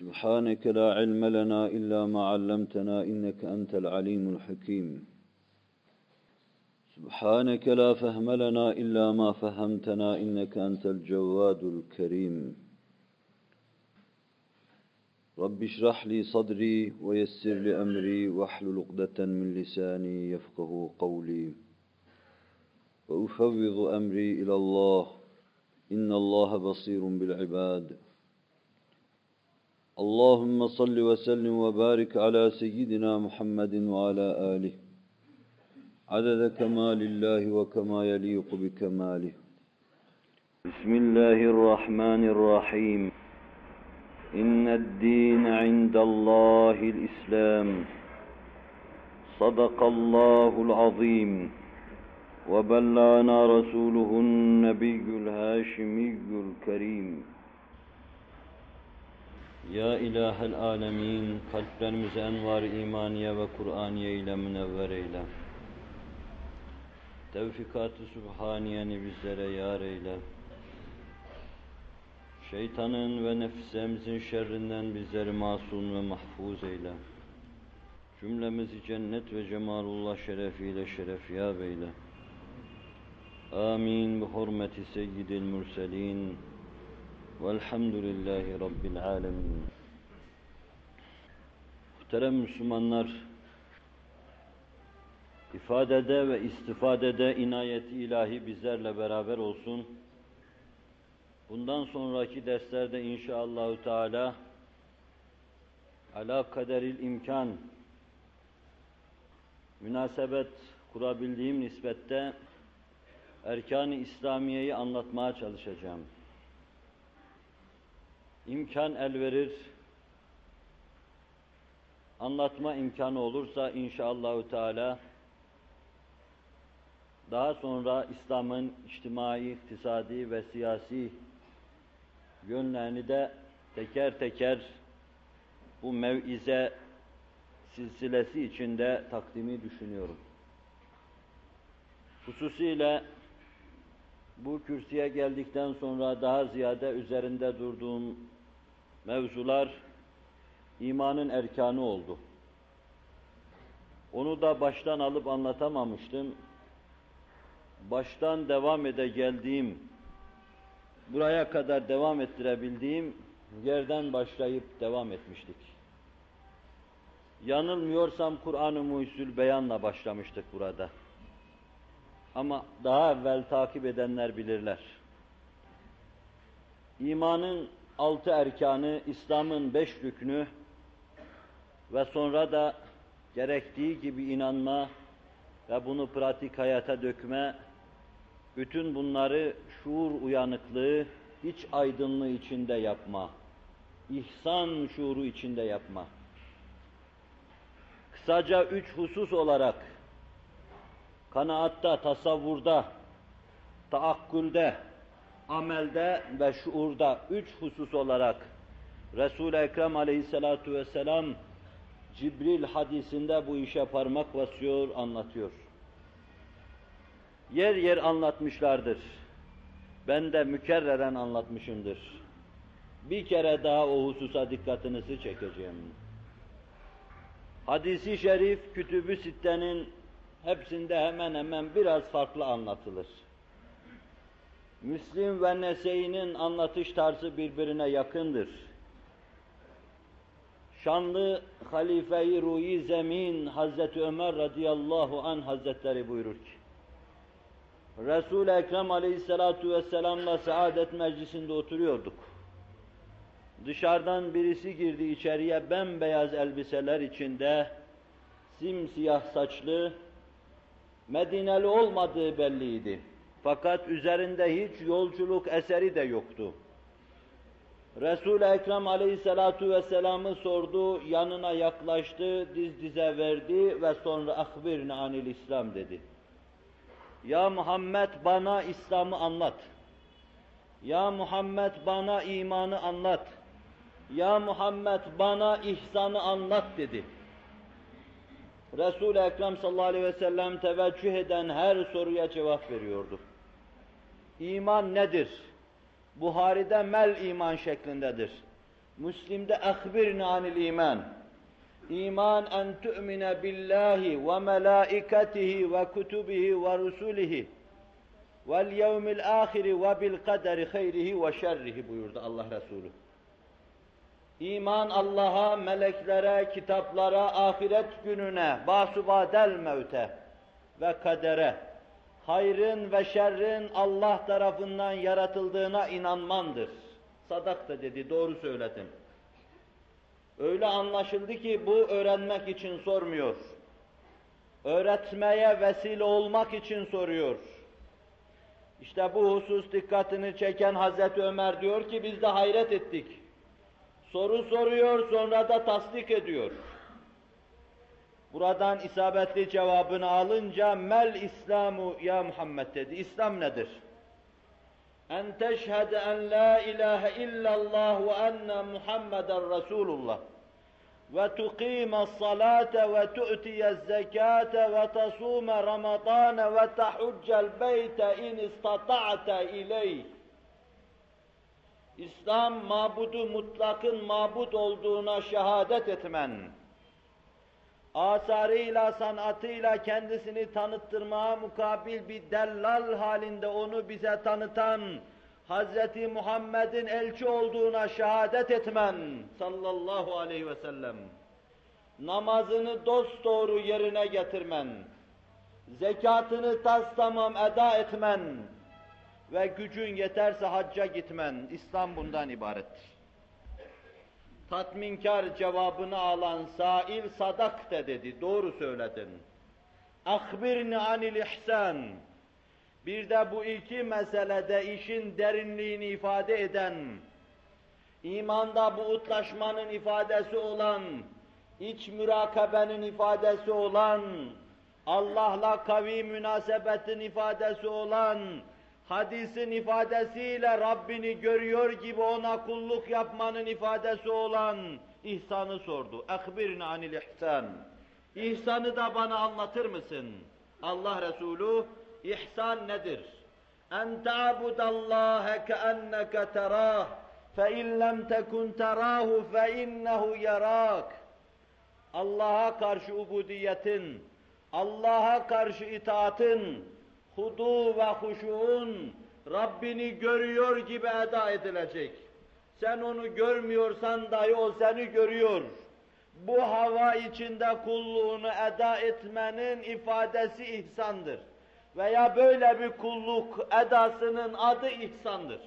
سبحانك لا علم لنا إلا ما علمتنا إنك أنت العليم الحكيم. سبحانك لا فهم لنا إلا ما فهمتنا إنك أنت الجواد الكريم. رب اشرح لي صدري ويسر لي أمري واحلل عقدة من لساني يفقه قولي. وأفوض أمري إلى الله. إن الله بصير بالعباد. اللهم صل وسلم وبارك على سيدنا محمد وعلى آله عدد كمال الله وكما يليق بكماله بسم الله الرحمن الرحيم إن الدين عند الله الإسلام صدق الله العظيم وبلغنا رسوله النبي الهاشمي الكريم ya ilahel alemin, kalplerimizi envar imaniye ve Kur'aniye ile münevver eyle. Tevfikat-ı Sübhaniyeni bizlere yar eyle. Şeytanın ve nefsemizin şerrinden bizleri masum ve mahfuz eyle. Cümlemizi cennet ve cemalullah şerefiyle şerefyab eyle. Amin. Bi hurmeti seyyidil mürselin. Velhamdülillahi Rabbil alemin. Muhterem Müslümanlar, ifadede ve istifadede inayeti ilahi bizlerle beraber olsun. Bundan sonraki derslerde inşallahü teala ala kaderil imkan münasebet kurabildiğim nispette erkan-ı İslamiye'yi anlatmaya çalışacağım. İmkan el verir, anlatma imkanı olursa inşallahü teala daha sonra İslam'ın içtimai, iktisadi ve siyasi yönlerini de teker teker bu mev'ize silsilesi içinde takdimi düşünüyorum. Hususiyle bu kürsüye geldikten sonra daha ziyade üzerinde durduğum mevzular imanın erkanı oldu. Onu da baştan alıp anlatamamıştım. Baştan devam ede geldiğim, buraya kadar devam ettirebildiğim yerden başlayıp devam etmiştik. Yanılmıyorsam Kur'an-ı Muhyüzül Beyan'la başlamıştık burada. Ama daha evvel takip edenler bilirler. İmanın altı erkanı, İslam'ın beş rüknü ve sonra da gerektiği gibi inanma ve bunu pratik hayata dökme, bütün bunları şuur uyanıklığı, iç aydınlığı içinde yapma, ihsan şuuru içinde yapma. Kısaca üç husus olarak kanaatta, tasavvurda, taakkülde, amelde ve şuurda üç husus olarak Resul-i Ekrem aleyhissalatu vesselam Cibril hadisinde bu işe parmak basıyor, anlatıyor. Yer yer anlatmışlardır. Ben de mükerreren anlatmışımdır. Bir kere daha o hususa dikkatinizi çekeceğim. Hadisi şerif, kütübü sittenin hepsinde hemen hemen biraz farklı anlatılır. Müslim ve Nese'inin anlatış tarzı birbirine yakındır. Şanlı Halife-i Ruhi Zemin Hazreti Ömer radıyallahu an Hazretleri buyurur ki, Resul-i Ekrem aleyhissalatu vesselamla saadet meclisinde oturuyorduk. Dışarıdan birisi girdi içeriye bembeyaz elbiseler içinde, simsiyah saçlı, Medineli olmadığı belliydi. Fakat üzerinde hiç yolculuk eseri de yoktu. Resul-i Ekrem aleyhissalatu vesselam'ı sordu, yanına yaklaştı, diz dize verdi ve sonra ahbirni anil İslam dedi. Ya Muhammed bana İslam'ı anlat. Ya Muhammed bana imanı anlat. Ya Muhammed bana ihsanı anlat dedi. Resul-i Ekrem sallallahu aleyhi ve sellem teveccüh eden her soruya cevap veriyordu. İman nedir? Buhari'de mel iman şeklindedir. Müslim'de ahbirni anil iman. İman en tu'mine billahi ve melaikatihi ve kutubihi ve rusulihi vel yevmil ahiri ve bil kaderi hayrihi ve şerrihi buyurdu Allah Resulü. İman Allah'a, meleklere, kitaplara, ahiret gününe, basubadel mevte ve kadere, hayrın ve şerrin Allah tarafından yaratıldığına inanmandır. Sadak da dedi, doğru söyledim. Öyle anlaşıldı ki bu öğrenmek için sormuyor. Öğretmeye vesile olmak için soruyor. İşte bu husus dikkatini çeken Hazreti Ömer diyor ki biz de hayret ettik. Soru soruyor sonra da tasdik ediyor. Buradan isabetli cevabını alınca mel İslamu ya Muhammed dedi. İslam nedir? En teşhede en la ilahe illallah ve enne Muhammeden Resulullah ve tuqime salate ve tu'tiye zekate ve tasume ramadane ve tahuccel beyte in istata'te ileyh İslam mabudu mutlakın mabud olduğuna şehadet etmen, asarıyla, sanatıyla kendisini tanıttırmaya mukabil bir dellal halinde onu bize tanıtan Hz. Muhammed'in elçi olduğuna şehadet etmen sallallahu aleyhi ve sellem. Namazını dosdoğru yerine getirmen, zekatını tas tamam eda etmen, ve gücün yeterse hacca gitmen, İslam bundan ibarettir. Tatminkar cevabını alan sail sadak de dedi, doğru söyledin. Akbirni anil ihsan. Bir de bu iki meselede işin derinliğini ifade eden, imanda bu utlaşmanın ifadesi olan, iç mürakabenin ifadesi olan, Allah'la kavi münasebetin ifadesi olan, hadisin ifadesiyle Rabbini görüyor gibi ona kulluk yapmanın ifadesi olan ihsanı sordu. Ehbirni anil ihsan. İhsanı da bana anlatır mısın? Allah Resulü ihsan nedir? En ta'budallaha keenneke terah fe in lem tekun terahu fe innehu yarak. Allah'a karşı ubudiyetin, Allah'a karşı itaatın, hudu ve huşuğun Rabbini görüyor gibi eda edilecek. Sen onu görmüyorsan dahi o seni görüyor. Bu hava içinde kulluğunu eda etmenin ifadesi ihsandır. Veya böyle bir kulluk edasının adı ihsandır.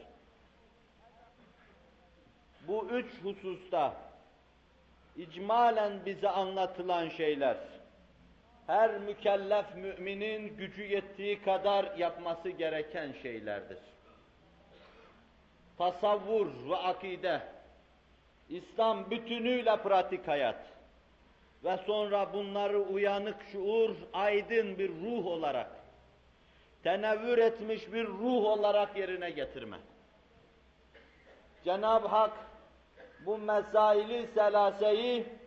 Bu üç hususta icmalen bize anlatılan şeyler, her mükellef müminin gücü yettiği kadar yapması gereken şeylerdir. Tasavvur ve akide, İslam bütünüyle pratik hayat ve sonra bunları uyanık şuur, aydın bir ruh olarak, tenevvür etmiş bir ruh olarak yerine getirme. Cenab-ı Hak bu mesaili selaseyi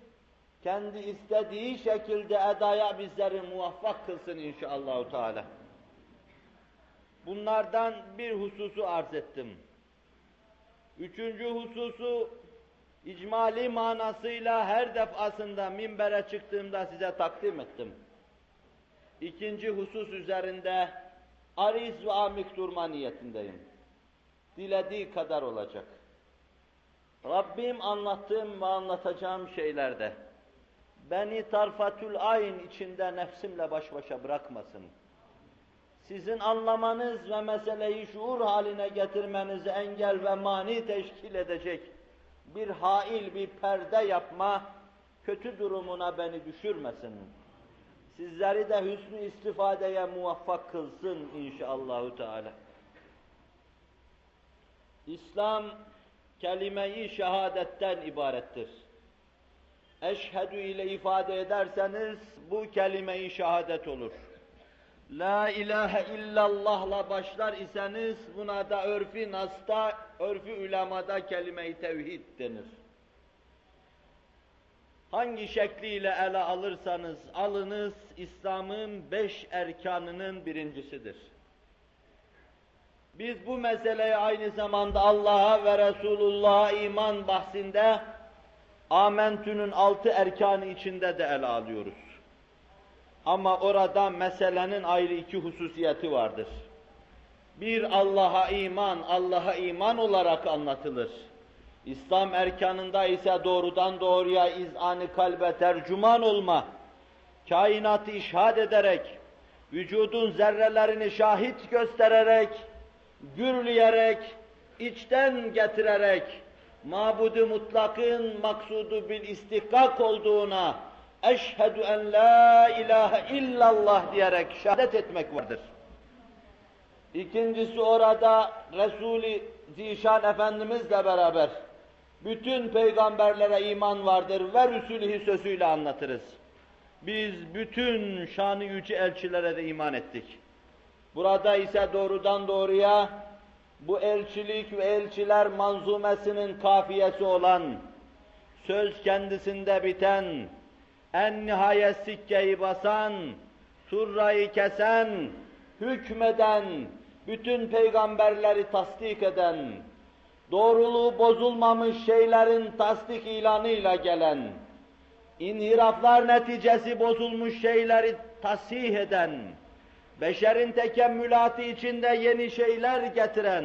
kendi istediği şekilde edaya bizleri muvaffak kılsın inşallah Teala. Bunlardan bir hususu arz ettim. Üçüncü hususu icmali manasıyla her defasında minbere çıktığımda size takdim ettim. İkinci husus üzerinde ariz ve amik durma niyetindeyim. Dilediği kadar olacak. Rabbim anlattığım ve anlatacağım şeylerde beni tarfatül ayn içinde nefsimle baş başa bırakmasın. Sizin anlamanız ve meseleyi şuur haline getirmenizi engel ve mani teşkil edecek bir hail, bir perde yapma, kötü durumuna beni düşürmesin. Sizleri de hüsnü istifadeye muvaffak kılsın inşallahü teala. İslam kelime-i şehadetten ibarettir. Eşhedü ile ifade ederseniz bu kelime-i şehadet olur. La ilahe illallah'la başlar iseniz buna da örfi nasta, örfi ulemada kelime-i tevhid denir. Hangi şekliyle ele alırsanız alınız, İslam'ın beş erkanının birincisidir. Biz bu meseleyi aynı zamanda Allah'a ve Resulullah'a iman bahsinde Amentü'nün altı erkanı içinde de ele alıyoruz. Ama orada meselenin ayrı iki hususiyeti vardır. Bir Allah'a iman, Allah'a iman olarak anlatılır. İslam erkanında ise doğrudan doğruya izanı kalbe tercüman olma, kainatı işhad ederek, vücudun zerrelerini şahit göstererek, gürleyerek, içten getirerek, mabudu mutlakın maksudu bil istihkak olduğuna, eşhedü en la ilahe illallah diyerek şehadet etmek vardır. İkincisi orada Resul-i Zişan Efendimizle beraber bütün peygamberlere iman vardır ve Rüsülih'i sözüyle anlatırız. Biz bütün şanı yüce elçilere de iman ettik. Burada ise doğrudan doğruya bu elçilik ve elçiler manzumesinin kafiyesi olan, söz kendisinde biten, en nihayet sikkeyi basan, turrayı kesen, hükmeden, bütün peygamberleri tasdik eden, doğruluğu bozulmamış şeylerin tasdik ilanıyla gelen, inhiraflar neticesi bozulmuş şeyleri tasih eden, beşerin tekemmülatı içinde yeni şeyler getiren,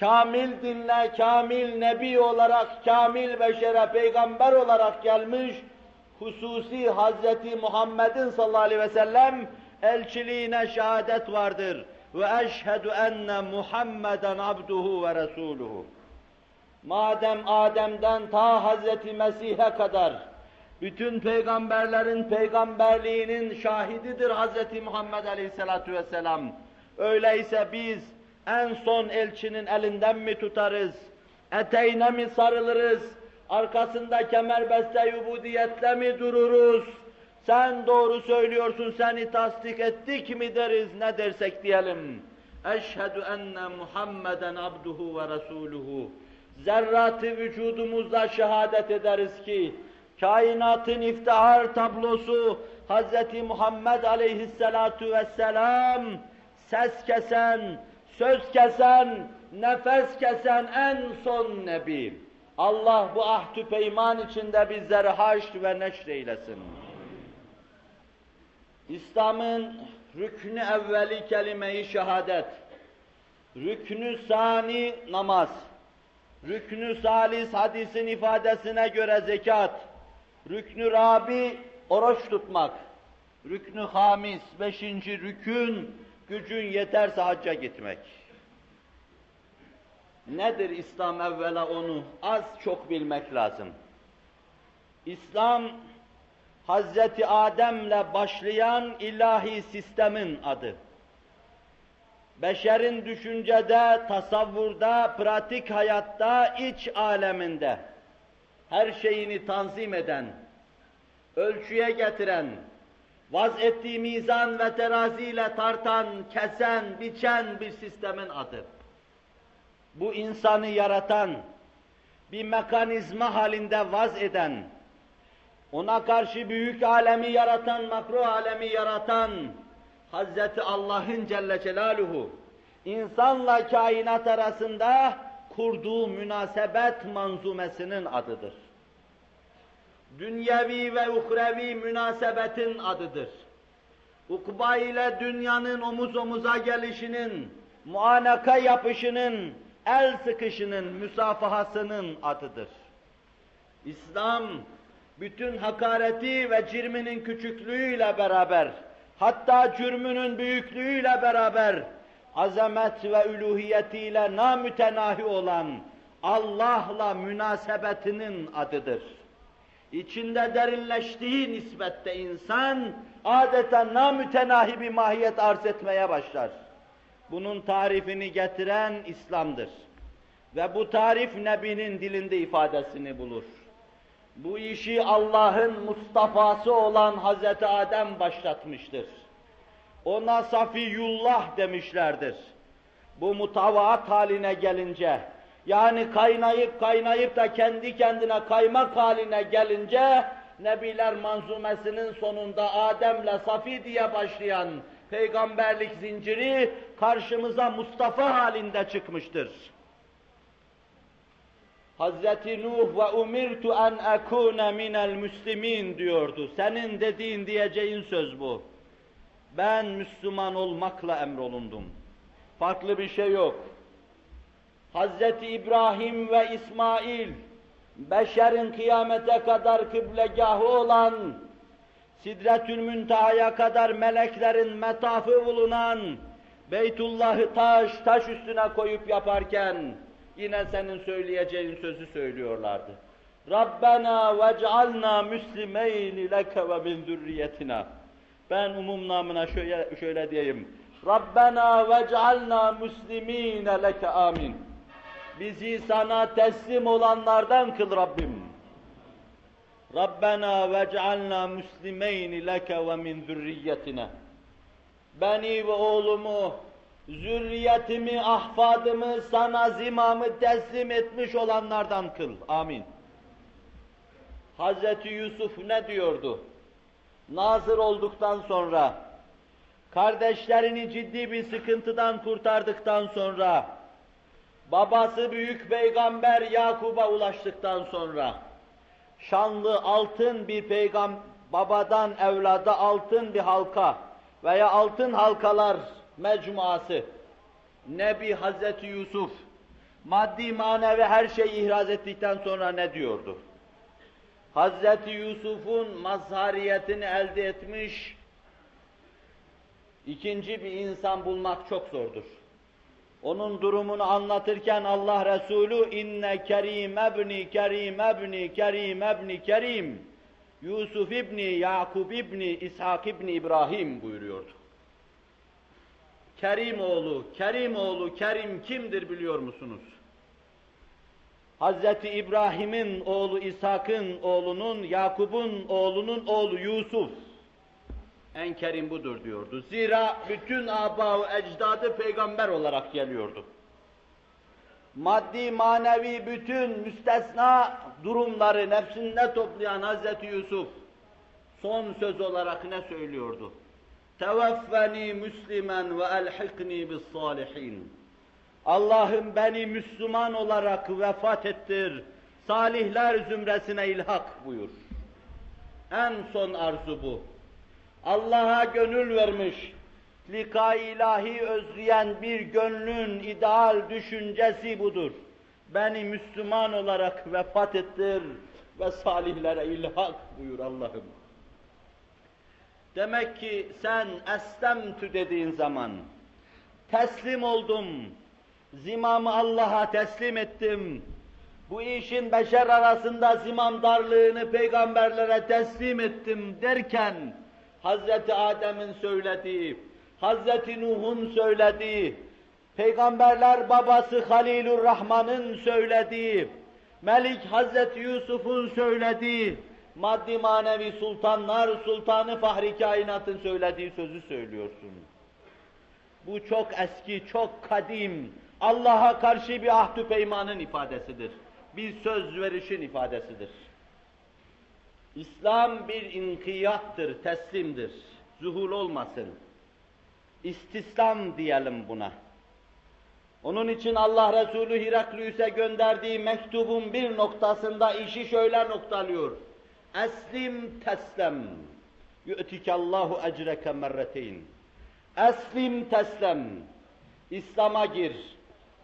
kamil dinle, kamil nebi olarak, kamil beşere peygamber olarak gelmiş, hususi Hazreti Muhammed'in sallallahu aleyhi ve sellem elçiliğine şehadet vardır. Ve eşhedü enne Muhammeden abduhu ve resuluhu. Madem Adem'den ta Hazreti Mesih'e kadar bütün peygamberlerin peygamberliğinin şahididir Hazreti Muhammed Aleyhisselatü Vesselam. Öyleyse biz en son elçinin elinden mi tutarız? Eteğine mi sarılırız? Arkasında kemerbeste yubudiyetle mi dururuz? Sen doğru söylüyorsun, seni tasdik ettik mi deriz, ne dersek diyelim. Eşhedü enne Muhammeden abduhu ve resuluhu. Zerratı vücudumuzda şehadet ederiz ki, kainatın iftihar tablosu Hz. Muhammed aleyhissalatu vesselam ses kesen, söz kesen, nefes kesen en son nebi. Allah bu ahdü peyman içinde bizleri haşr ve neşr eylesin. İslam'ın rüknü evveli kelime-i şehadet, rüknü sani namaz, rüknü salis hadisin ifadesine göre zekat, rüknü rabi oruç tutmak, rüknü hamis, beşinci rükün, gücün yeterse hacca gitmek. Nedir İslam evvela onu az çok bilmek lazım. İslam Hazreti Adem'le başlayan ilahi sistemin adı. Beşerin düşüncede, tasavvurda, pratik hayatta, iç aleminde her şeyini tanzim eden, ölçüye getiren, vaz ettiği mizan ve teraziyle tartan, kesen, biçen bir sistemin adı. Bu insanı yaratan, bir mekanizma halinde vaz eden, ona karşı büyük alemi yaratan, makro alemi yaratan Hazreti Allah'ın Celle Celaluhu insanla kainat arasında kurduğu münasebet manzumesinin adıdır. Dünyevi ve uhrevi münasebetin adıdır. Ukba ile dünyanın omuz omuza gelişinin, muanaka yapışının, el sıkışının, müsafahasının adıdır. İslam, bütün hakareti ve cirminin küçüklüğüyle beraber, hatta cürmünün büyüklüğüyle beraber, azamet ve üluhiyetiyle namütenahi olan Allah'la münasebetinin adıdır. İçinde derinleştiği nispette insan adeta namütenahi bir mahiyet arz etmeye başlar. Bunun tarifini getiren İslam'dır. Ve bu tarif Nebi'nin dilinde ifadesini bulur. Bu işi Allah'ın Mustafa'sı olan Hazreti Adem başlatmıştır. Ona Safiyullah demişlerdir. Bu mutavaat haline gelince, yani kaynayıp kaynayıp da kendi kendine kaymak haline gelince, Nebiler manzumesinin sonunda Adem'le Safi diye başlayan peygamberlik zinciri karşımıza Mustafa halinde çıkmıştır. Hazreti Nuh ve umirtu en ekune minel müslimin diyordu. Senin dediğin diyeceğin söz bu. Ben Müslüman olmakla emrolundum. Farklı bir şey yok. Hazreti İbrahim ve İsmail, beşerin kıyamete kadar kıblegahı olan, Sidretül Münteha'ya kadar meleklerin metafı bulunan, Beytullah'ı taş, taş üstüne koyup yaparken, yine senin söyleyeceğin sözü söylüyorlardı. Rabbena vec'alna müslimeyni leke ve min zürriyetina. Ben umum namına şöyle, şöyle diyeyim. Rabbena vec'alna muslimine leke amin. Bizi sana teslim olanlardan kıl Rabbim. Rabbena vec'alna muslimeyni leke ve min zürriyetina. Beni ve oğlumu, zürriyetimi, ahfadımı sana zimamı teslim etmiş olanlardan kıl. Amin. Hazreti Yusuf ne diyordu? Nazır olduktan sonra, kardeşlerini ciddi bir sıkıntıdan kurtardıktan sonra, babası büyük peygamber Yakub'a ulaştıktan sonra, şanlı altın bir peygam babadan evlada altın bir halka veya altın halkalar mecmuası, Nebi Hazreti Yusuf, maddi manevi her şeyi ihraz ettikten sonra ne diyordu? Hazreti Yusuf'un mazhariyetini elde etmiş ikinci bir insan bulmak çok zordur. Onun durumunu anlatırken Allah Resulü inne kerim ebni kerim ebni kerim ebni kerim Yusuf ibni Yakub ibni İshak ibni İbrahim buyuruyordu. Kerim oğlu, Kerim oğlu, Kerim kimdir biliyor musunuz? Hazreti İbrahim'in oğlu İshak'ın oğlunun, Yakub'un oğlunun oğlu Yusuf. En kerim budur diyordu. Zira bütün aba ecdadı peygamber olarak geliyordu. Maddi manevi bütün müstesna durumları nefsinde toplayan Hazreti Yusuf son söz olarak ne söylüyordu? Teveffeni müslimen ve elhikni bis salihin. Allah'ım beni Müslüman olarak vefat ettir, salihler zümresine ilhak buyur. En son arzu bu. Allah'a gönül vermiş, lika ilahi özleyen bir gönlün ideal düşüncesi budur. Beni Müslüman olarak vefat ettir ve salihlere ilhak buyur Allah'ım. Demek ki sen eslemtü dediğin zaman, teslim oldum, zimamı Allah'a teslim ettim, bu işin beşer arasında zimamdarlığını peygamberlere teslim ettim derken, Hazreti Adem'in söylediği, Hazreti Nuh'un söylediği, peygamberler babası Halilur Rahman'ın söylediği, Melik Hazreti Yusuf'un söylediği, maddi manevi sultanlar sultanı Fahri Kainat'ın söylediği sözü söylüyorsun. Bu çok eski, çok kadim, Allah'a karşı bir ahdü peymanın ifadesidir. Bir söz verişin ifadesidir. İslam bir inkiyattır, teslimdir. Zuhul olmasın. İstislam diyelim buna. Onun için Allah Resulü Hiraklüs'e gönderdiği mektubun bir noktasında işi şöyle noktalıyor. Eslim teslem. Yu'tikallahu ecreke merreteyn. Eslim teslem. İslam'a gir.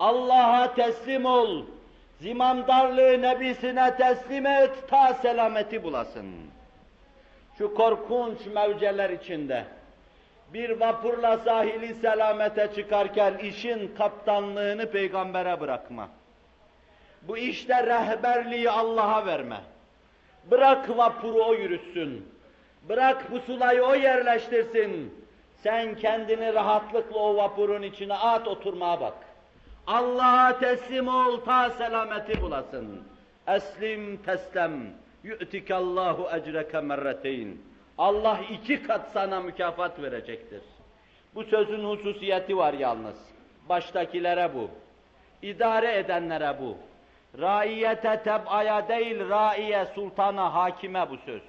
Allah'a teslim ol. Zimamdarlığı nebisine teslim et, ta selameti bulasın. Şu korkunç mevceler içinde, bir vapurla sahili selamete çıkarken işin kaptanlığını peygambere bırakma. Bu işte rehberliği Allah'a verme. Bırak vapuru o yürütsün. Bırak pusulayı o yerleştirsin. Sen kendini rahatlıkla o vapurun içine at oturmaya bak. Allah'a teslim ol ta selameti bulasın. Eslim teslem. Yu'tikallahu ecreke merreteyn. Allah iki kat sana mükafat verecektir. Bu sözün hususiyeti var yalnız. Baştakilere bu. İdare edenlere bu. Raiyete teb'aya değil, raiye sultana, hakime bu söz.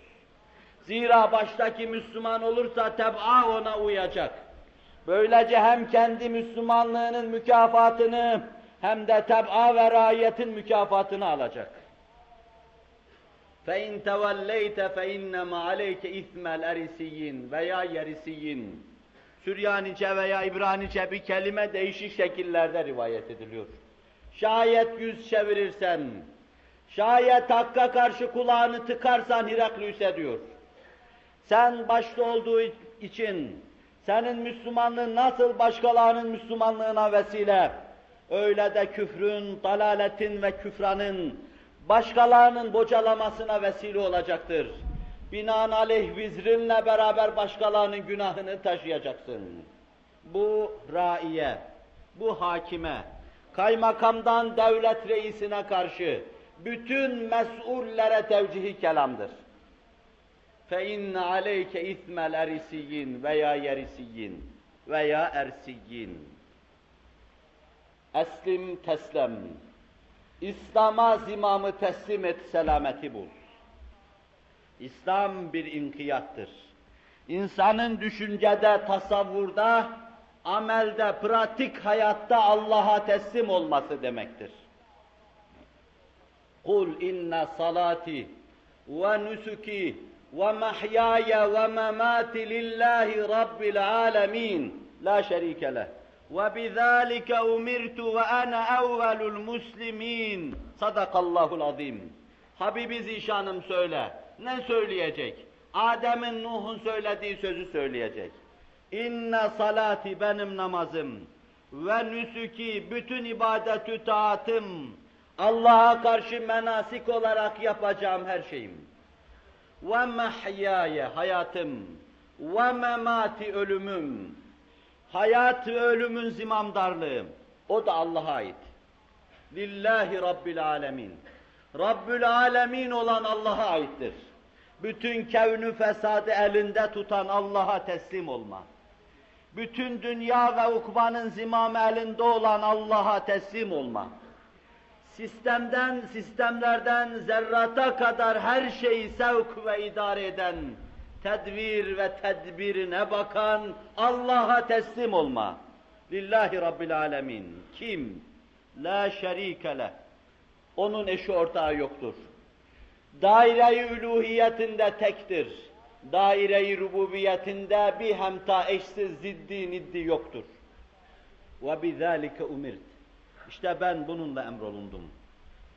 Zira baştaki Müslüman olursa teb'a ona uyacak. Böylece hem kendi Müslümanlığının mükafatını hem de teb'a ve raiyetin mükafatını alacak. فَاِنْ تَوَلَّيْتَ فَاِنَّمَا عَلَيْكَ اِثْمَ الْاَرِسِيِّينَ veya yerisiyin. Süryanice veya İbranice bir kelime değişik şekillerde rivayet ediliyor. Şayet yüz çevirirsen, şayet hakka karşı kulağını tıkarsan Hiraklüs'e diyor. Sen başta olduğu için, senin Müslümanlığın nasıl başkalarının Müslümanlığına vesile, öyle de küfrün, dalaletin ve küfranın, başkalarının bocalamasına vesile olacaktır. Binaenaleyh vizrinle beraber başkalarının günahını taşıyacaksın. Bu raiye, bu hakime, kaymakamdan devlet reisine karşı bütün mesullere tevcihi kelamdır. فَاِنَّ عَلَيْكَ اِثْمَ الْاَرِسِيِّينَ veya yerisiyin veya ersiyin. Eslim teslem. İslam'a zimamı teslim et, selameti bul. İslam bir inkiyattır. İnsanın düşüncede, tasavvurda, amelde, pratik hayatta Allah'a teslim olması demektir. Kul inne salati ve nusuki memati lillahi rabbil alemin la şerike leh. Ve bizalike umirtu ve ana evvelul muslimin. Sadakallahul azim. Habibi Zişanım söyle. Ne söyleyecek? Adem'in Nuh'un söylediği sözü söyleyecek. İnne salati benim namazım ve nüsuki bütün ibadetü taatım Allah'a karşı menasik olarak yapacağım her şeyim. Ve mahyaye hayatım ve memati ölümüm. Hayat ve ölümün zimamdarlığı o da Allah'a ait. Lillahi Rabbil alemin. Rabbül alemin olan Allah'a aittir. Bütün kevnü fesadı elinde tutan Allah'a teslim olma. Bütün dünya ve ukbanın zimamı elinde olan Allah'a teslim olma. Sistemden, sistemlerden zerrata kadar her şeyi sevk ve idare eden, tedbir ve tedbirine bakan Allah'a teslim olma. Lillahi Rabbil Alemin. Kim? La şerike leh. Onun eşi ortağı yoktur. Daire-i üluhiyetinde tektir. Daire-i rububiyetinde bir hemta eşsiz ziddi niddi yoktur. Ve bizalike umirt. İşte ben bununla emrolundum.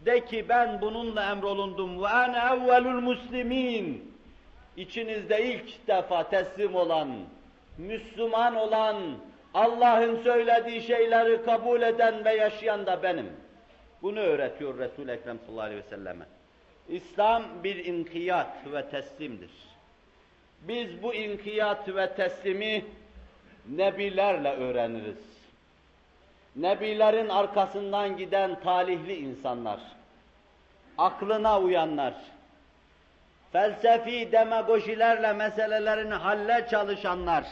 De ki ben bununla emrolundum. Ve ene evvelul muslimin. İçinizde ilk defa teslim olan, Müslüman olan, Allah'ın söylediği şeyleri kabul eden ve yaşayan da benim. Bunu öğretiyor Resul-i Ekrem sallallahu aleyhi ve selleme. İslam bir inkiyat ve teslimdir. Biz bu inkiyat ve teslimi nebilerle öğreniriz. Nebilerin arkasından giden talihli insanlar, aklına uyanlar, felsefi demagojilerle meselelerini halle çalışanlar,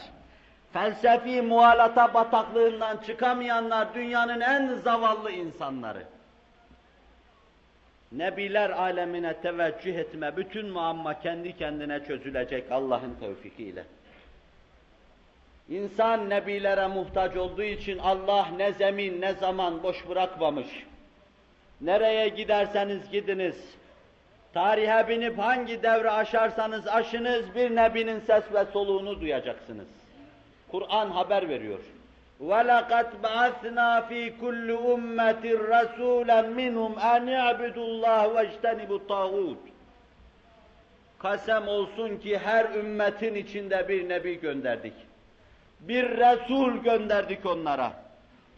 felsefi muhalata bataklığından çıkamayanlar dünyanın en zavallı insanları. Nebiler alemine teveccüh etme, bütün muamma kendi kendine çözülecek Allah'ın tevfikiyle. İnsan nebilere muhtaç olduğu için Allah ne zemin ne zaman boş bırakmamış. Nereye giderseniz gidiniz, tarihe binip hangi devre aşarsanız aşınız bir nebinin ses ve soluğunu duyacaksınız. Kur'an haber veriyor. وَلَقَدْ بَعَثْنَا ف۪ي كُلِّ اُمَّةٍ رَسُولًا مِنْهُمْ اَنْ يَعْبِدُوا اللّٰهِ وَاجْتَنِبُوا الطَّاغُوتِ Kasem olsun ki her ümmetin içinde bir nebi gönderdik. Bir Resul gönderdik onlara.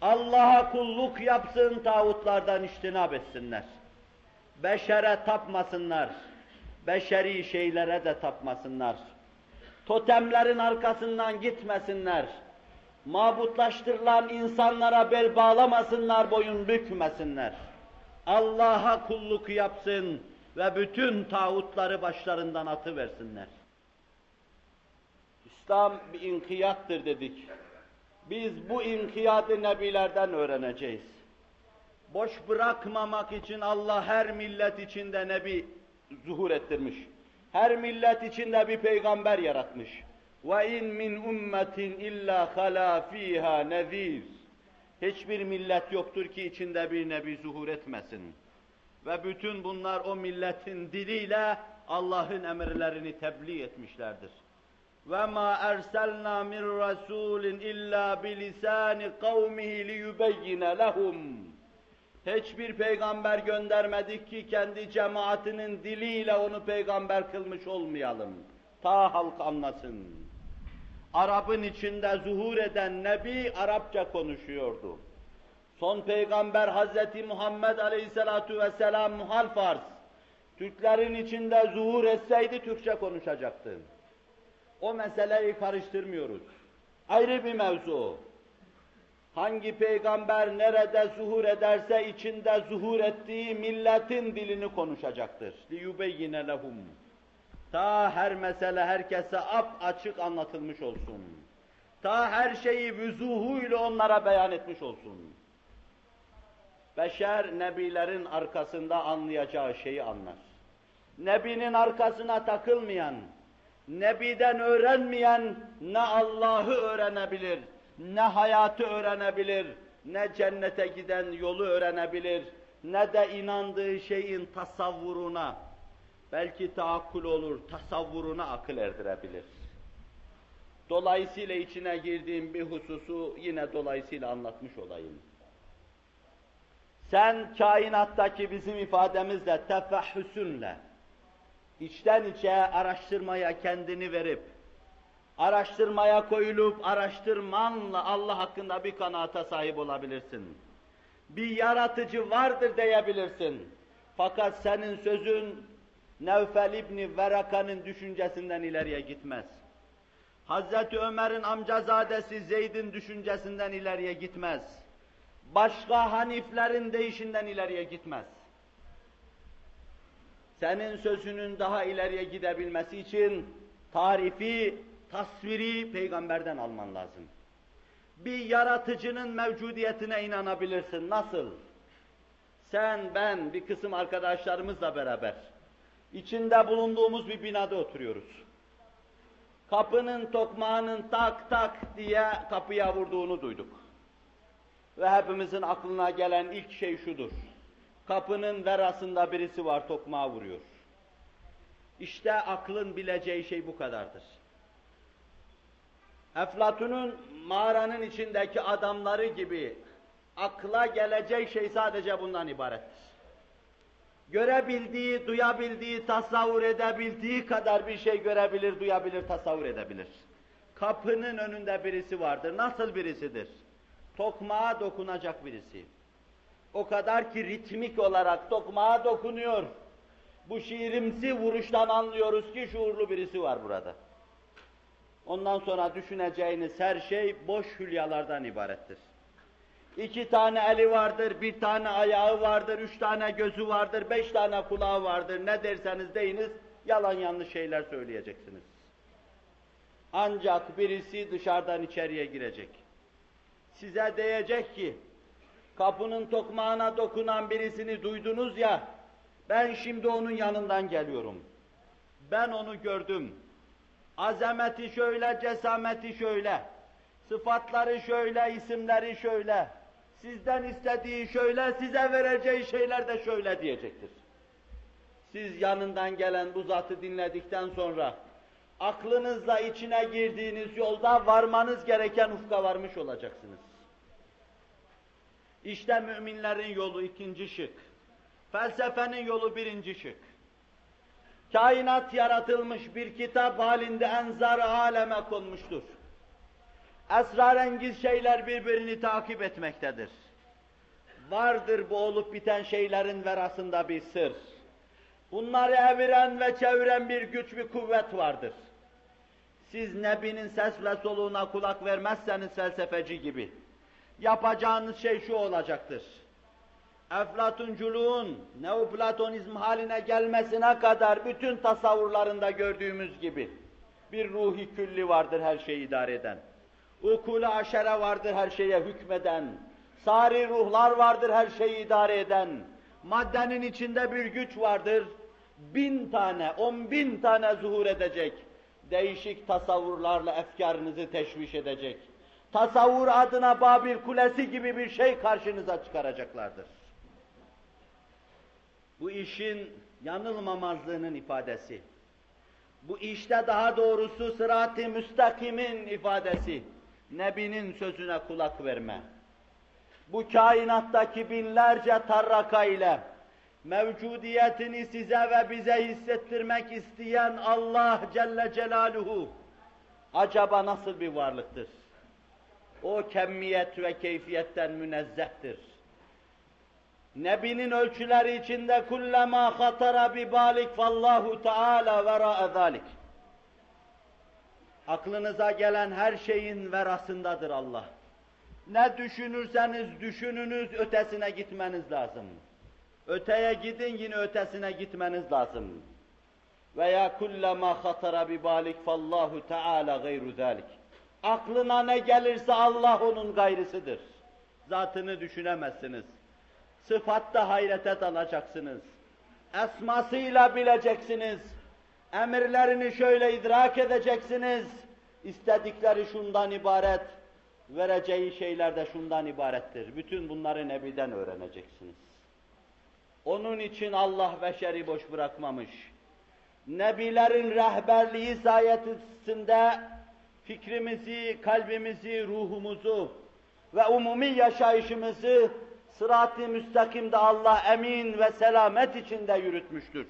Allah'a kulluk yapsın, tağutlardan iştinab etsinler. Beşere tapmasınlar. Beşeri şeylere de tapmasınlar. Totemlerin arkasından gitmesinler mabutlaştırılan insanlara bel bağlamasınlar, boyun bükmesinler. Allah'a kulluk yapsın ve bütün tağutları başlarından atıversinler. İslam bir inkiyattır dedik. Biz bu inkiyadı nebilerden öğreneceğiz. Boş bırakmamak için Allah her millet içinde nebi zuhur ettirmiş. Her millet içinde bir peygamber yaratmış. Ve in min ummetin illa hala fiha nezir. Hiçbir millet yoktur ki içinde bir nebi zuhur etmesin. Ve bütün bunlar o milletin diliyle Allah'ın emirlerini tebliğ etmişlerdir. Ve ma erselna min rasulin illa bilisani kavmihi liyubeyyine lehum. Hiçbir peygamber göndermedik ki kendi cemaatinin diliyle onu peygamber kılmış olmayalım. Ta halk anlasın. Arap'ın içinde zuhur eden Nebi Arapça konuşuyordu. Son peygamber Hazreti Muhammed Aleyhisselatu Vesselam muhal farz. Türklerin içinde zuhur etseydi Türkçe konuşacaktı. O meseleyi karıştırmıyoruz. Ayrı bir mevzu. Hangi peygamber nerede zuhur ederse içinde zuhur ettiği milletin dilini konuşacaktır. لِيُبَيِّنَ لَهُمْ Ta her mesele herkese ap açık anlatılmış olsun. Ta her şeyi vüzuhuyla onlara beyan etmiş olsun. Beşer nebilerin arkasında anlayacağı şeyi anlar. Nebinin arkasına takılmayan, nebiden öğrenmeyen ne Allah'ı öğrenebilir, ne hayatı öğrenebilir, ne cennete giden yolu öğrenebilir, ne de inandığı şeyin tasavvuruna, belki taakkul olur, tasavvuruna akıl erdirebilir. Dolayısıyla içine girdiğim bir hususu yine dolayısıyla anlatmış olayım. Sen kainattaki bizim ifademizle tefahhüsünle, içten içe araştırmaya kendini verip, araştırmaya koyulup araştırmanla Allah hakkında bir kanaata sahip olabilirsin. Bir yaratıcı vardır diyebilirsin. Fakat senin sözün Nevfel İbni Veraka'nın düşüncesinden ileriye gitmez. Hazreti Ömer'in amcazadesi Zeyd'in düşüncesinden ileriye gitmez. Başka haniflerin değişinden ileriye gitmez. Senin sözünün daha ileriye gidebilmesi için tarifi, tasviri peygamberden alman lazım. Bir yaratıcının mevcudiyetine inanabilirsin. Nasıl? Sen, ben, bir kısım arkadaşlarımızla beraber içinde bulunduğumuz bir binada oturuyoruz. Kapının tokmağının tak tak diye kapıya vurduğunu duyduk. Ve hepimizin aklına gelen ilk şey şudur. Kapının verasında birisi var, tokmağı vuruyor. İşte aklın bileceği şey bu kadardır. Eflatun'un mağaranın içindeki adamları gibi akla gelecek şey sadece bundan ibarettir. Görebildiği, duyabildiği, tasavvur edebildiği kadar bir şey görebilir, duyabilir, tasavvur edebilir. Kapının önünde birisi vardır. Nasıl birisidir? Tokmağa dokunacak birisi. O kadar ki ritmik olarak tokmağa dokunuyor. Bu şiirimsi vuruştan anlıyoruz ki şuurlu birisi var burada. Ondan sonra düşüneceğiniz her şey boş hülyalardan ibarettir. İki tane eli vardır, bir tane ayağı vardır, üç tane gözü vardır, beş tane kulağı vardır. Ne derseniz deyiniz, yalan yanlış şeyler söyleyeceksiniz. Ancak birisi dışarıdan içeriye girecek. Size diyecek ki, kapının tokmağına dokunan birisini duydunuz ya, ben şimdi onun yanından geliyorum. Ben onu gördüm. Azameti şöyle, cesameti şöyle, sıfatları şöyle, isimleri şöyle, sizden istediği şöyle, size vereceği şeyler de şöyle diyecektir. Siz yanından gelen bu zatı dinledikten sonra, aklınızla içine girdiğiniz yolda varmanız gereken ufka varmış olacaksınız. İşte müminlerin yolu ikinci şık. Felsefenin yolu birinci şık. Kainat yaratılmış bir kitap halinde enzar aleme konmuştur. Esrarengiz şeyler birbirini takip etmektedir. Vardır bu olup biten şeylerin verasında bir sır. Bunları eviren ve çeviren bir güç, bir kuvvet vardır. Siz Nebi'nin ses ve soluğuna kulak vermezseniz felsefeci gibi. Yapacağınız şey şu olacaktır. Eflatunculuğun neoplatonizm haline gelmesine kadar bütün tasavvurlarında gördüğümüz gibi bir ruhi külli vardır her şeyi idare eden. Ukule aşere vardır her şeye hükmeden. Sari ruhlar vardır her şeyi idare eden. Maddenin içinde bir güç vardır. Bin tane, on bin tane zuhur edecek. Değişik tasavvurlarla efkarınızı teşviş edecek. Tasavvur adına Babil Kulesi gibi bir şey karşınıza çıkaracaklardır. Bu işin yanılmamazlığının ifadesi. Bu işte daha doğrusu sırat-ı müstakimin ifadesi. Nebinin sözüne kulak verme. Bu kainattaki binlerce tarraka ile mevcudiyetini size ve bize hissettirmek isteyen Allah Celle Celaluhu acaba nasıl bir varlıktır? O kemmiyet ve keyfiyetten münezzehtir. Nebinin ölçüleri içinde kullama hatara bi balik fallahu taala vera zalik. Aklınıza gelen her şeyin verasındadır Allah. Ne düşünürseniz düşününüz ötesine gitmeniz lazım. Öteye gidin yine ötesine gitmeniz lazım. Veya kullama hatara bi balik fallahu taala gayru zalik. Aklına ne gelirse Allah onun gayrısıdır. Zatını düşünemezsiniz. Sıfatta hayrete dalacaksınız. Esmasıyla bileceksiniz. Emirlerini şöyle idrak edeceksiniz. İstedikleri şundan ibaret, vereceği şeyler de şundan ibarettir. Bütün bunları Nebi'den öğreneceksiniz. Onun için Allah beşeri boş bırakmamış. Nebilerin rehberliği sayesinde fikrimizi, kalbimizi, ruhumuzu ve umumi yaşayışımızı sırat-ı müstakimde Allah emin ve selamet içinde yürütmüştür.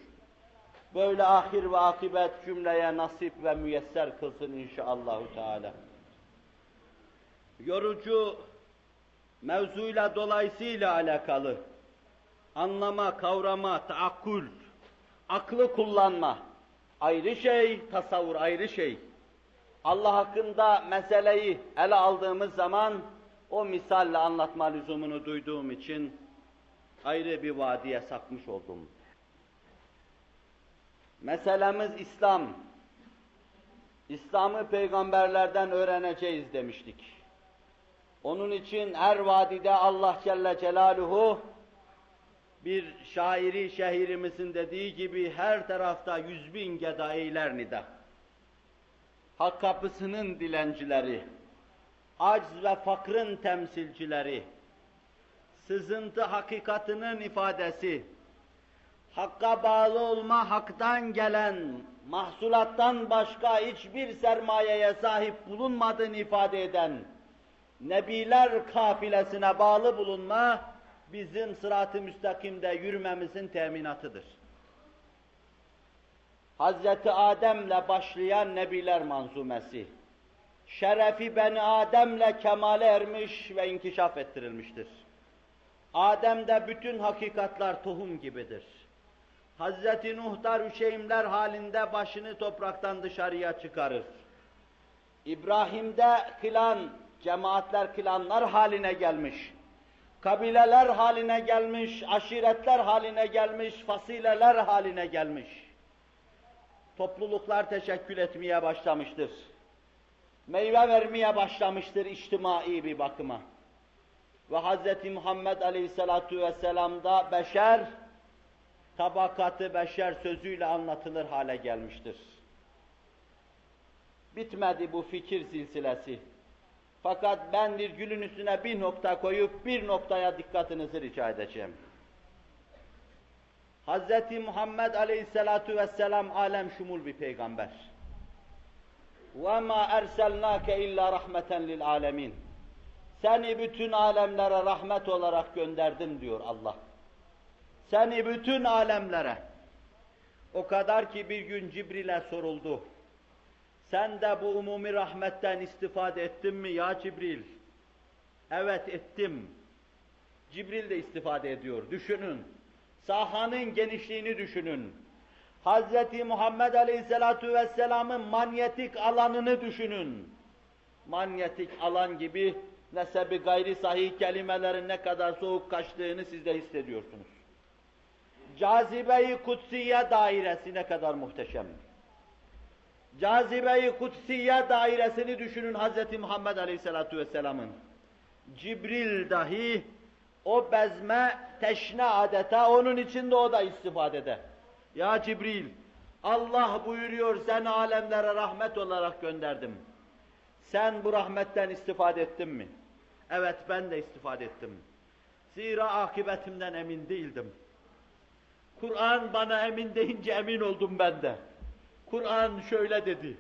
Böyle ahir ve akibet cümleye nasip ve müyesser kılsın inşallahü teala. Yorucu mevzuyla dolayısıyla alakalı anlama, kavrama, taakkul, aklı kullanma ayrı şey, tasavvur ayrı şey. Allah hakkında meseleyi ele aldığımız zaman o misalle anlatma lüzumunu duyduğum için ayrı bir vadiye sakmış oldum. Meselemiz İslam. İslam'ı peygamberlerden öğreneceğiz demiştik. Onun için her vadide Allah Celle Celaluhu bir şairi şehrimizin dediği gibi her tarafta yüz bin geda nida. Hak kapısının dilencileri, acz ve fakrın temsilcileri, sızıntı hakikatının ifadesi, hakka bağlı olma haktan gelen, mahsulattan başka hiçbir sermayeye sahip bulunmadığını ifade eden, Nebiler kafilesine bağlı bulunma, bizim sırat-ı müstakimde yürümemizin teminatıdır. Hazreti Adem'le başlayan Nebiler manzumesi, şerefi beni Adem'le kemale ermiş ve inkişaf ettirilmiştir. Adem'de bütün hakikatlar tohum gibidir. Hazreti Nuh'da rüşeğimler halinde başını topraktan dışarıya çıkarır. İbrahim'de kılan, cemaatler kılanlar haline gelmiş. Kabileler haline gelmiş, aşiretler haline gelmiş, fasileler haline gelmiş. Topluluklar teşekkül etmeye başlamıştır. Meyve vermeye başlamıştır içtimai bir bakıma. Ve Hz. Muhammed Aleyhisselatu Vesselam'da beşer, tabakatı beşer sözüyle anlatılır hale gelmiştir. Bitmedi bu fikir silsilesi. Fakat ben virgülün üstüne bir nokta koyup bir noktaya dikkatinizi rica edeceğim. Hz. Muhammed Aleyhisselatu Vesselam alem şumul bir peygamber. وَمَا اَرْسَلْنَاكَ اِلَّا رَحْمَةً لِلْعَالَمِينَ Seni bütün alemlere rahmet olarak gönderdim diyor Allah. Seni bütün alemlere. O kadar ki bir gün Cibril'e soruldu. Sen de bu umumi rahmetten istifade ettin mi ya Cibril? Evet ettim. Cibril de istifade ediyor. Düşünün. Sahanın genişliğini düşünün. Hz. Muhammed Aleyhisselatu Vesselam'ın manyetik alanını düşünün. Manyetik alan gibi nesebi gayri sahih kelimelerin ne kadar soğuk kaçtığını siz de hissediyorsunuz. Cazibe-i kutsiye dairesi ne kadar muhteşem. Cazibe-i kutsiye dairesini düşünün Hz. Muhammed Aleyhisselatu Vesselam'ın. Cibril dahi o bezme teşne adeta onun içinde o da istifadede. Ya Cibril, Allah buyuruyor seni alemlere rahmet olarak gönderdim. Sen bu rahmetten istifade ettin mi? Evet ben de istifade ettim. Zira akıbetimden emin değildim. Kur'an bana emin deyince emin oldum ben de. Kur'an şöyle dedi.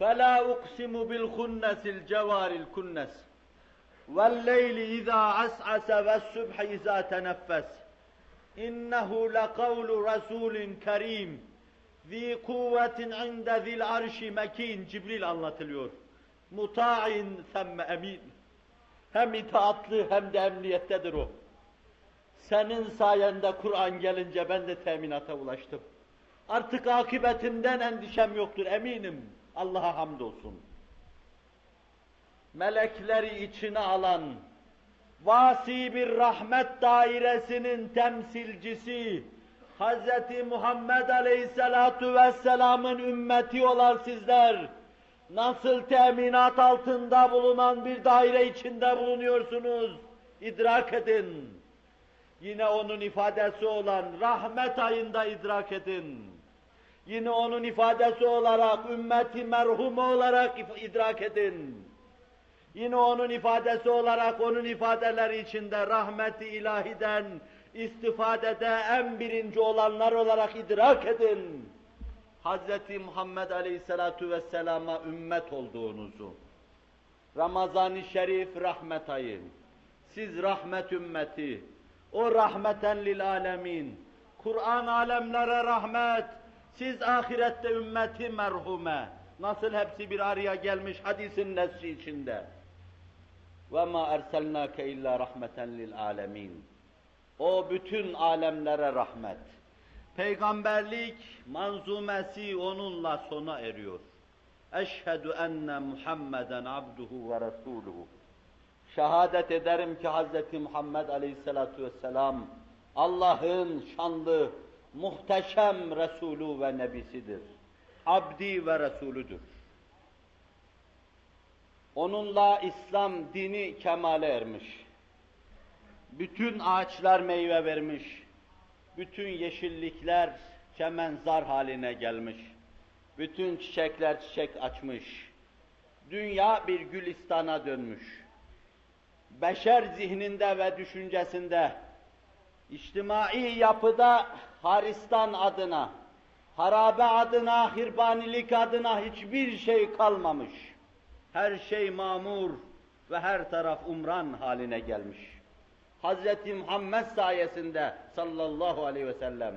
فَلَا اُقْسِمُ بِالْخُنَّسِ الْجَوَارِ الْكُنَّسِ وَاللَّيْلِ اِذَا عَسْعَسَ وَالسُّبْحِ اِذَا تَنَفَّسِ اِنَّهُ لَقَوْلُ رَسُولٍ كَرِيمٍ ذِي قُوَّةٍ عِنْدَ ذِي الْعَرْشِ مَك۪ينَ Cibril anlatılıyor. Muta'in themme emin. Hem itaatlı hem de emniyettedir o. Senin sayende Kur'an gelince ben de teminata ulaştım. Artık akıbetinden endişem yoktur eminim. Allah'a hamdolsun. Melekleri içine alan, vasi bir rahmet dairesinin temsilcisi, Hz. Muhammed Aleyhisselatu Vesselam'ın ümmeti olan sizler, nasıl teminat altında bulunan bir daire içinde bulunuyorsunuz, idrak edin. Yine onun ifadesi olan rahmet ayında idrak edin. Yine onun ifadesi olarak ümmeti merhum olarak idrak edin. Yine onun ifadesi olarak onun ifadeleri içinde rahmeti ilahiden istifadede en birinci olanlar olarak idrak edin. Hz. Muhammed Aleyhisselatu Vesselam'a ümmet olduğunuzu. Ramazan-ı Şerif rahmet ayı. Siz rahmet ümmeti. O rahmeten lil alemin. Kur'an alemlere rahmet. Siz ahirette ümmeti merhume. Nasıl hepsi bir araya gelmiş hadisin nesli içinde. Ve ma erselnake illa rahmeten lil alemin. O bütün alemlere rahmet. Peygamberlik manzumesi onunla sona eriyor. Eşhedü enne Muhammeden abduhu ve resuluhu. Şehadet ederim ki Hz. Muhammed aleyhissalatu vesselam Allah'ın şanlı, muhteşem Resulü ve Nebisidir. Abdi ve Resulüdür. Onunla İslam dini kemale ermiş. Bütün ağaçlar meyve vermiş. Bütün yeşillikler çemenzar haline gelmiş. Bütün çiçekler çiçek açmış. Dünya bir gülistana dönmüş. Beşer zihninde ve düşüncesinde, içtimai yapıda Haristan adına, harabe adına, hirbanilik adına hiçbir şey kalmamış. Her şey mamur ve her taraf umran haline gelmiş. Hz. Muhammed sayesinde sallallahu aleyhi ve sellem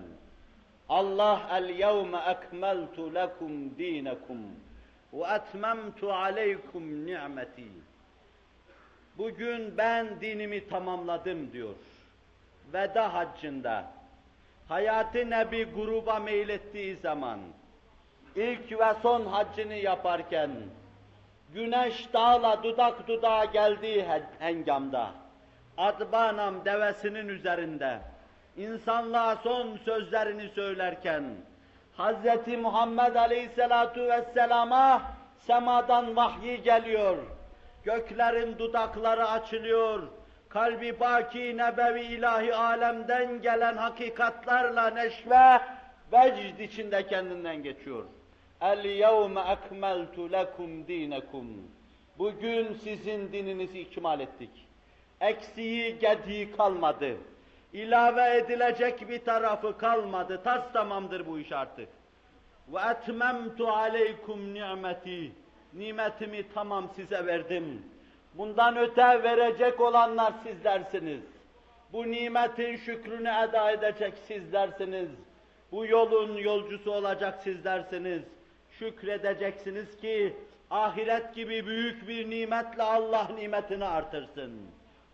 Allah el yevme ekmeltu lekum dinekum ve etmemtu aleykum ni'meti. Bugün ben dinimi tamamladım diyor. Veda haccında hayatı nebi gruba meylettiği zaman ilk ve son haccını yaparken güneş dağla dudak dudağa geldiği hengamda Adbanam devesinin üzerinde insanlığa son sözlerini söylerken Hz. Muhammed Aleyhisselatu Vesselam'a semadan vahyi geliyor. Göklerin dudakları açılıyor. Kalbi baki nebevi ilahi alemden gelen hakikatlarla neşve vecd içinde kendinden geçiyor. El yevme ekmeltu lekum dinekum. Bugün sizin dininizi ikmal ettik. Eksiği, gediği kalmadı. İlave edilecek bir tarafı kalmadı. Tas tamamdır bu iş artık. Ve etmemtu aleykum nimeti. Nimetimi tamam size verdim. Bundan öte verecek olanlar sizlersiniz. Bu nimetin şükrünü eda edecek sizlersiniz. Bu yolun yolcusu olacak sizlersiniz Şükredeceksiniz ki ahiret gibi büyük bir nimetle Allah nimetini artırsın.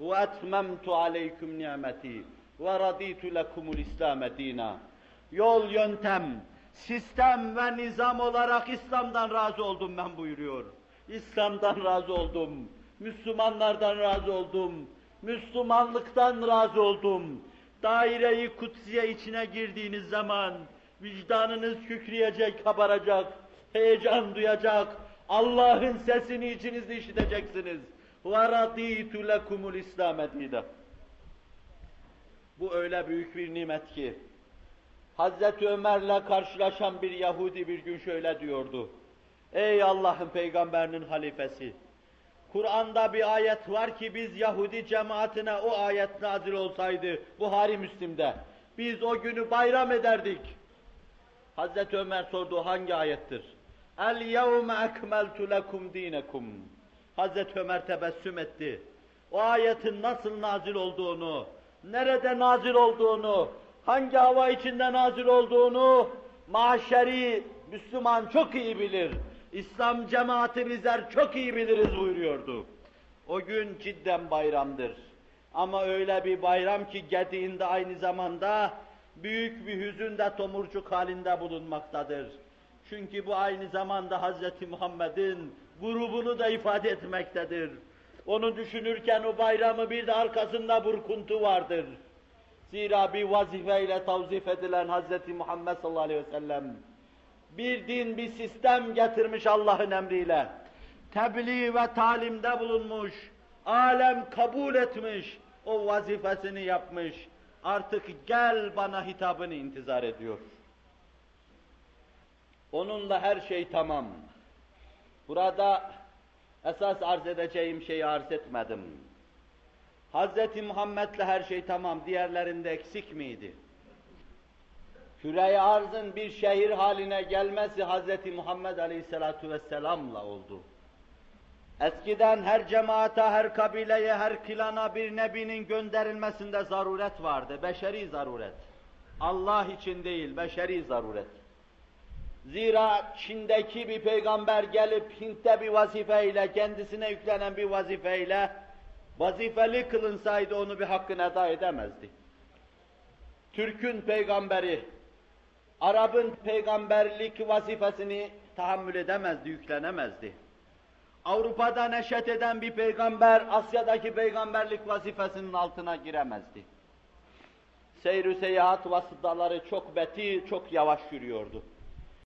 وَاَتْمَمْتُ عَلَيْكُمْ نِعْمَتِي وَرَضِيتُ لَكُمُ الْاِسْلَامَ دِينًا yol yöntem, sistem ve nizam olarak İslam'dan razı oldum ben buyuruyor. İslam'dan razı oldum, Müslümanlardan razı oldum, Müslümanlıktan razı oldum. Daire-i kutsiye içine girdiğiniz zaman vicdanınız kükreyecek, kabaracak, heyecan duyacak, Allah'ın sesini içinizde işiteceksiniz. وَرَضِيتُ لَكُمُ الْاِسْلَامَ دِينَ Bu öyle büyük bir nimet ki, Hazreti Ömer'le karşılaşan bir Yahudi bir gün şöyle diyordu. Ey Allah'ın peygamberinin halifesi! Kur'an'da bir ayet var ki biz Yahudi cemaatine o ayet nazil olsaydı Buhari Müslim'de biz o günü bayram ederdik. Hazreti Ömer sordu hangi ayettir? El yevme ekmeltu lekum dinekum. Hazreti Ömer tebessüm etti. O ayetin nasıl nazil olduğunu, nerede nazil olduğunu, hangi hava içinde nazil olduğunu mahşeri Müslüman çok iyi bilir. İslam cemaati bizler çok iyi biliriz buyuruyordu. O gün cidden bayramdır. Ama öyle bir bayram ki gediğinde aynı zamanda büyük bir hüzün de tomurcuk halinde bulunmaktadır. Çünkü bu aynı zamanda Hz. Muhammed'in grubunu da ifade etmektedir. Onu düşünürken o bayramı bir de arkasında burkuntu vardır. Zira bir vazifeyle tavzif edilen Hz. Muhammed sallallahu aleyhi ve sellem bir din, bir sistem getirmiş Allah'ın emriyle. Tebliğ ve talimde bulunmuş, alem kabul etmiş, o vazifesini yapmış. Artık gel bana hitabını intizar ediyor. Onunla her şey tamam. Burada esas arz edeceğim şeyi arz etmedim. Hz. Muhammed'le her şey tamam, diğerlerinde eksik miydi? Küre-i arzın bir şehir haline gelmesi Hz. Muhammed Aleyhisselatu Vesselam'la oldu. Eskiden her cemaate, her kabileye, her klana bir nebinin gönderilmesinde zaruret vardı, beşeri zaruret. Allah için değil, beşeri zaruret. Zira Çin'deki bir peygamber gelip Hint'te bir vazifeyle, kendisine yüklenen bir vazifeyle vazifeli kılınsaydı onu bir hakkını eda edemezdi. Türk'ün peygamberi, Arap'ın peygamberlik vazifesini tahammül edemezdi, yüklenemezdi. Avrupa'da neşet eden bir peygamber, Asya'daki peygamberlik vazifesinin altına giremezdi. Seyr-ü seyahat vasıtaları çok beti, çok yavaş yürüyordu.